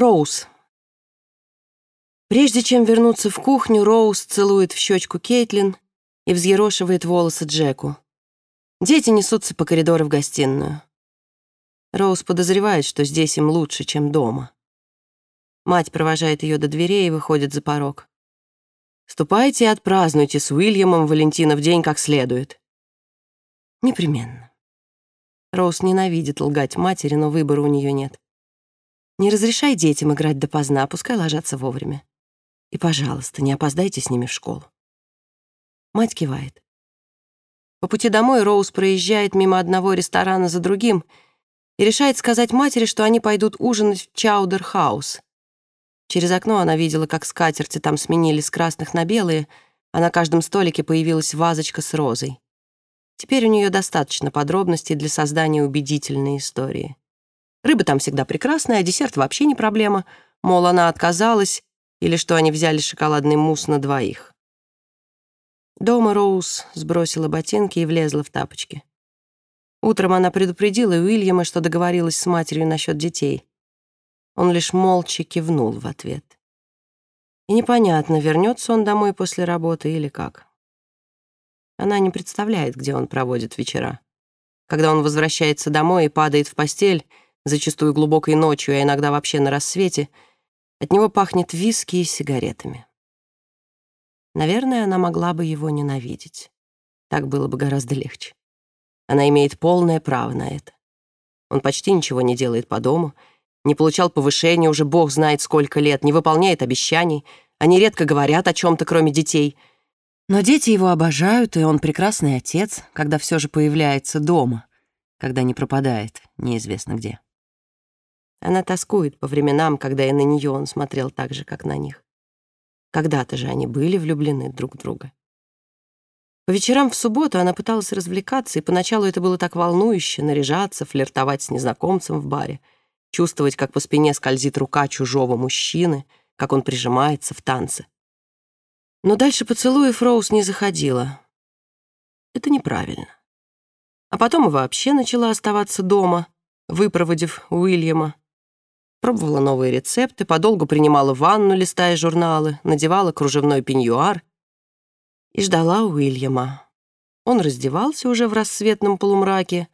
Роуз. Прежде чем вернуться в кухню, Роуз целует в щечку Кейтлин и взъерошивает волосы Джеку. Дети несутся по коридору в гостиную. Роуз подозревает, что здесь им лучше, чем дома. Мать провожает ее до дверей и выходит за порог. «Ступайте и отпразднуйте с Уильямом Валентинов день как следует». «Непременно». Роуз ненавидит лгать матери, но выбора у нее нет. Не разрешай детям играть допоздна, пускай ложатся вовремя. И, пожалуйста, не опоздайте с ними в школу. Мать кивает. По пути домой Роуз проезжает мимо одного ресторана за другим и решает сказать матери, что они пойдут ужинать в Чаудер-хаус. Через окно она видела, как скатерти там сменили с красных на белые, а на каждом столике появилась вазочка с розой. Теперь у нее достаточно подробностей для создания убедительной истории. Рыба там всегда прекрасная, а десерт вообще не проблема. Мол, она отказалась, или что они взяли шоколадный мусс на двоих. Дома Роуз сбросила ботинки и влезла в тапочки. Утром она предупредила Уильяма, что договорилась с матерью насчет детей. Он лишь молча кивнул в ответ. И непонятно, вернется он домой после работы или как. Она не представляет, где он проводит вечера. Когда он возвращается домой и падает в постель, зачастую глубокой ночью, а иногда вообще на рассвете, от него пахнет виски и сигаретами. Наверное, она могла бы его ненавидеть. Так было бы гораздо легче. Она имеет полное право на это. Он почти ничего не делает по дому, не получал повышения уже бог знает сколько лет, не выполняет обещаний, они редко говорят о чем то кроме детей. Но дети его обожают, и он прекрасный отец, когда все же появляется дома, когда не пропадает неизвестно где. Она тоскует по временам, когда и на нее он смотрел так же, как на них. Когда-то же они были влюблены друг в друга. По вечерам в субботу она пыталась развлекаться, и поначалу это было так волнующе — наряжаться, флиртовать с незнакомцем в баре, чувствовать, как по спине скользит рука чужого мужчины, как он прижимается в танце. Но дальше поцелуев Роуз не заходила. Это неправильно. А потом и вообще начала оставаться дома, выпроводив Уильяма, Пробовала новые рецепты, подолгу принимала ванну, листая журналы, надевала кружевной пеньюар и ждала Уильяма. Он раздевался уже в рассветном полумраке,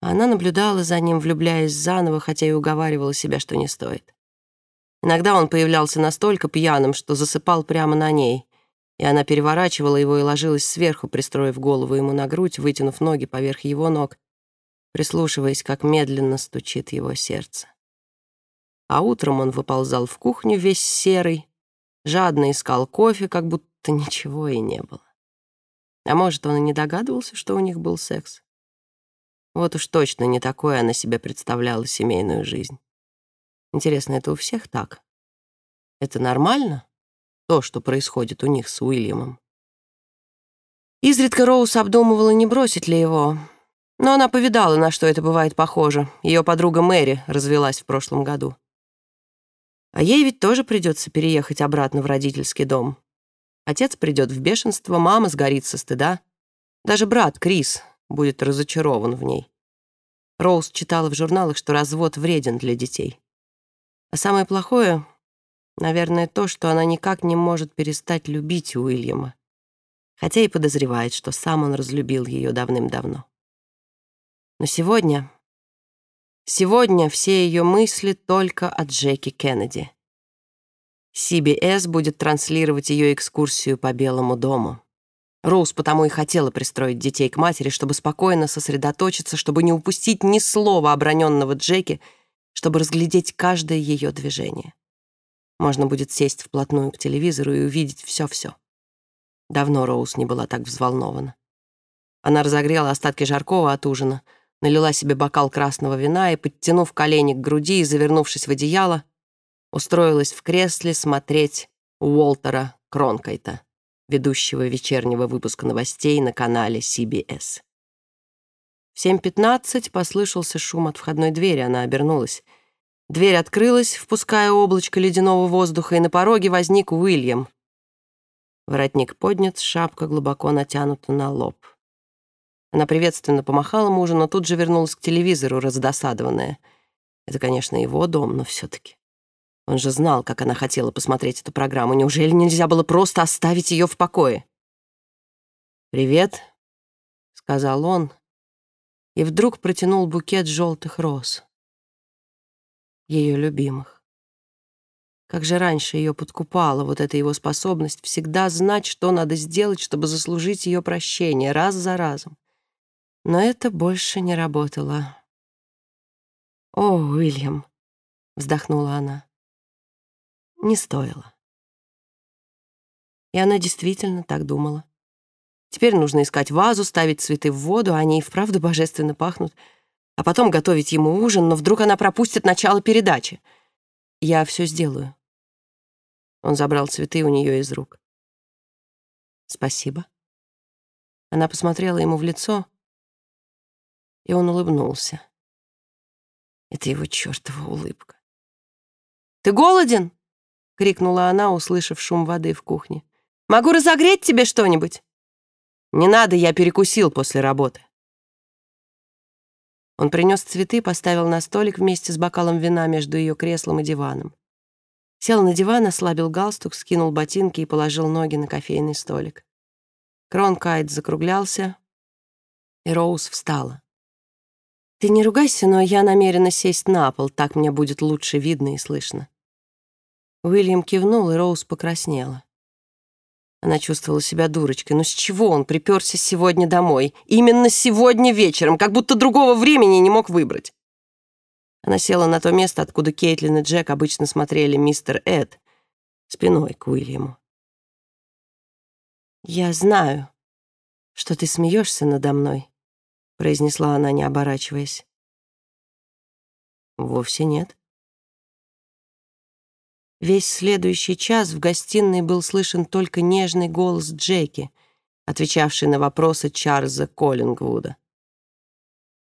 а она наблюдала за ним, влюбляясь заново, хотя и уговаривала себя, что не стоит. Иногда он появлялся настолько пьяным, что засыпал прямо на ней, и она переворачивала его и ложилась сверху, пристроив голову ему на грудь, вытянув ноги поверх его ног, прислушиваясь, как медленно стучит его сердце а утром он выползал в кухню весь серый, жадно искал кофе, как будто ничего и не было. А может, он и не догадывался, что у них был секс? Вот уж точно не такое она себе представляла семейную жизнь. Интересно, это у всех так? Это нормально? То, что происходит у них с Уильямом? Изредка Роуз обдумывала, не бросить ли его, но она повидала, на что это бывает похоже. Ее подруга Мэри развелась в прошлом году. А ей ведь тоже придется переехать обратно в родительский дом. Отец придет в бешенство, мама сгорит со стыда. Даже брат Крис будет разочарован в ней. Роуз читала в журналах, что развод вреден для детей. А самое плохое, наверное, то, что она никак не может перестать любить Уильяма, хотя и подозревает, что сам он разлюбил ее давным-давно. Но сегодня Сегодня все ее мысли только о Джеки Кеннеди. CBS будет транслировать ее экскурсию по Белому дому. Роуз потому и хотела пристроить детей к матери, чтобы спокойно сосредоточиться, чтобы не упустить ни слова оброненного Джеки, чтобы разглядеть каждое ее движение. Можно будет сесть вплотную к телевизору и увидеть все-все. Давно Роуз не была так взволнована. Она разогрела остатки жаркого от ужина — налила себе бокал красного вина и, подтянув колени к груди и завернувшись в одеяло, устроилась в кресле смотреть Уолтера Кронкайта, ведущего вечернего выпуска новостей на канале CBS. В 7.15 послышался шум от входной двери, она обернулась. Дверь открылась, впуская облачко ледяного воздуха, и на пороге возник Уильям. Воротник поднят, шапка глубоко натянута на лоб. Она приветственно помахала мужу, но тут же вернулась к телевизору, раздосадованная. Это, конечно, его дом, но все таки Он же знал, как она хотела посмотреть эту программу. Неужели нельзя было просто оставить ее в покое? «Привет», — сказал он, и вдруг протянул букет желтых роз. Ее любимых. Как же раньше ее подкупала вот эта его способность всегда знать, что надо сделать, чтобы заслужить ее прощение, раз за разом. Но это больше не работало. «О, Уильям», — вздохнула она, — «не стоило». И она действительно так думала. Теперь нужно искать вазу, ставить цветы в воду, они и вправду божественно пахнут, а потом готовить ему ужин, но вдруг она пропустит начало передачи. Я все сделаю. Он забрал цветы у нее из рук. «Спасибо». Она посмотрела ему в лицо, и он улыбнулся. Это его чертова улыбка. «Ты голоден?» — крикнула она, услышав шум воды в кухне. «Могу разогреть тебе что-нибудь?» «Не надо, я перекусил после работы». Он принес цветы, поставил на столик вместе с бокалом вина между ее креслом и диваном. Сел на диван, ослабил галстук, скинул ботинки и положил ноги на кофейный столик. Крон Кайт закруглялся, и Роуз встала. «Ты не ругайся, но я намерена сесть на пол, так мне будет лучше видно и слышно». Уильям кивнул, и Роуз покраснела. Она чувствовала себя дурочкой. Но с чего он приперся сегодня домой? Именно сегодня вечером, как будто другого времени не мог выбрать. Она села на то место, откуда Кейтлин и Джек обычно смотрели мистер Эд, спиной к Уильяму. «Я знаю, что ты смеешься надо мной», — произнесла она, не оборачиваясь. «Вовсе нет». Весь следующий час в гостиной был слышен только нежный голос Джеки, отвечавший на вопросы Чарльза Коллингвуда.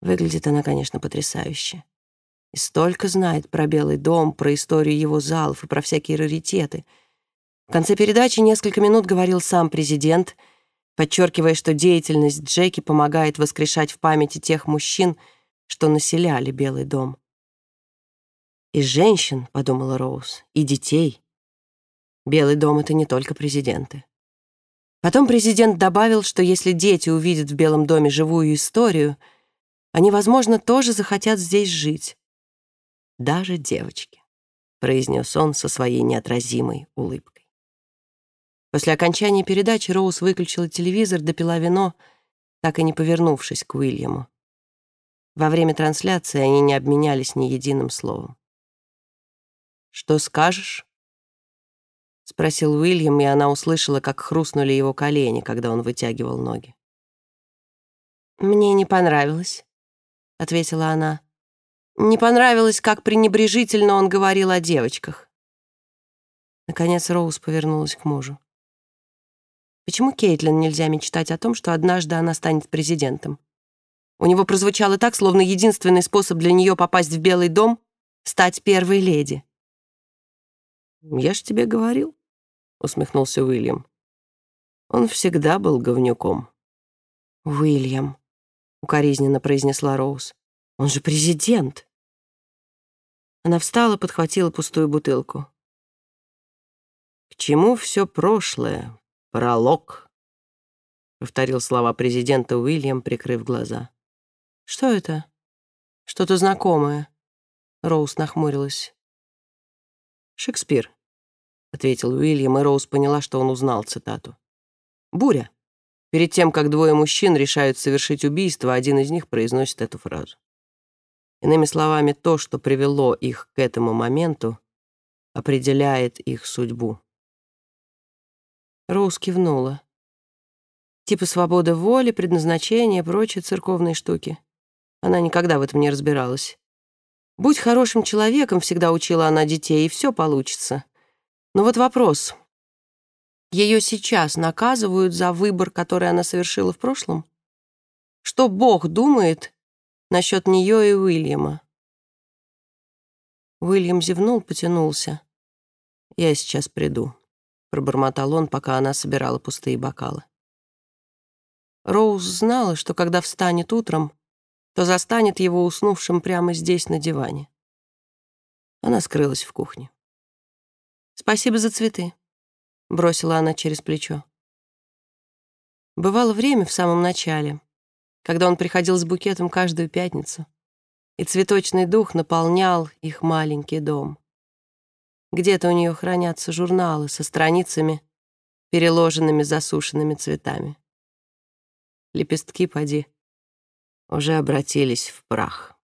Выглядит она, конечно, потрясающе. И столько знает про Белый дом, про историю его залов и про всякие раритеты. В конце передачи несколько минут говорил сам президент — подчеркивая, что деятельность Джеки помогает воскрешать в памяти тех мужчин, что населяли Белый дом. «И женщин», — подумала Роуз, — «и детей. Белый дом — это не только президенты». Потом президент добавил, что если дети увидят в Белом доме живую историю, они, возможно, тоже захотят здесь жить. «Даже девочки», — произнес он со своей неотразимой улыбкой. После окончания передачи Роуз выключила телевизор, допила вино, так и не повернувшись к Уильяму. Во время трансляции они не обменялись ни единым словом. «Что скажешь?» — спросил Уильям, и она услышала, как хрустнули его колени, когда он вытягивал ноги. «Мне не понравилось», — ответила она. «Не понравилось, как пренебрежительно он говорил о девочках». Наконец Роуз повернулась к мужу. Почему Кейтлин нельзя мечтать о том, что однажды она станет президентом? У него прозвучало так, словно единственный способ для нее попасть в Белый дом — стать первой леди. «Я ж тебе говорил», — усмехнулся Уильям. «Он всегда был говнюком». «Уильям», — укоризненно произнесла Роуз. «Он же президент». Она встала, подхватила пустую бутылку. «К чему все прошлое, «Пролог», — повторил слова президента Уильям, прикрыв глаза. «Что это? Что-то знакомое?» Роуз нахмурилась. «Шекспир», — ответил Уильям, и Роуз поняла, что он узнал цитату. «Буря. Перед тем, как двое мужчин решают совершить убийство, один из них произносит эту фразу. Иными словами, то, что привело их к этому моменту, определяет их судьбу. Роуз кивнула. Типа свобода воли, предназначение, прочие церковные штуки. Она никогда в этом не разбиралась. Будь хорошим человеком, всегда учила она детей, и все получится. Но вот вопрос. Ее сейчас наказывают за выбор, который она совершила в прошлом? Что Бог думает насчет нее и Уильяма? Уильям зевнул, потянулся. «Я сейчас приду» пробормотал он, пока она собирала пустые бокалы. Роуз знала, что когда встанет утром, то застанет его уснувшим прямо здесь, на диване. Она скрылась в кухне. «Спасибо за цветы», — бросила она через плечо. Бывало время в самом начале, когда он приходил с букетом каждую пятницу, и цветочный дух наполнял их маленький дом. Где-то у нее хранятся журналы со страницами, переложенными засушенными цветами. Лепестки, поди, уже обратились в прах.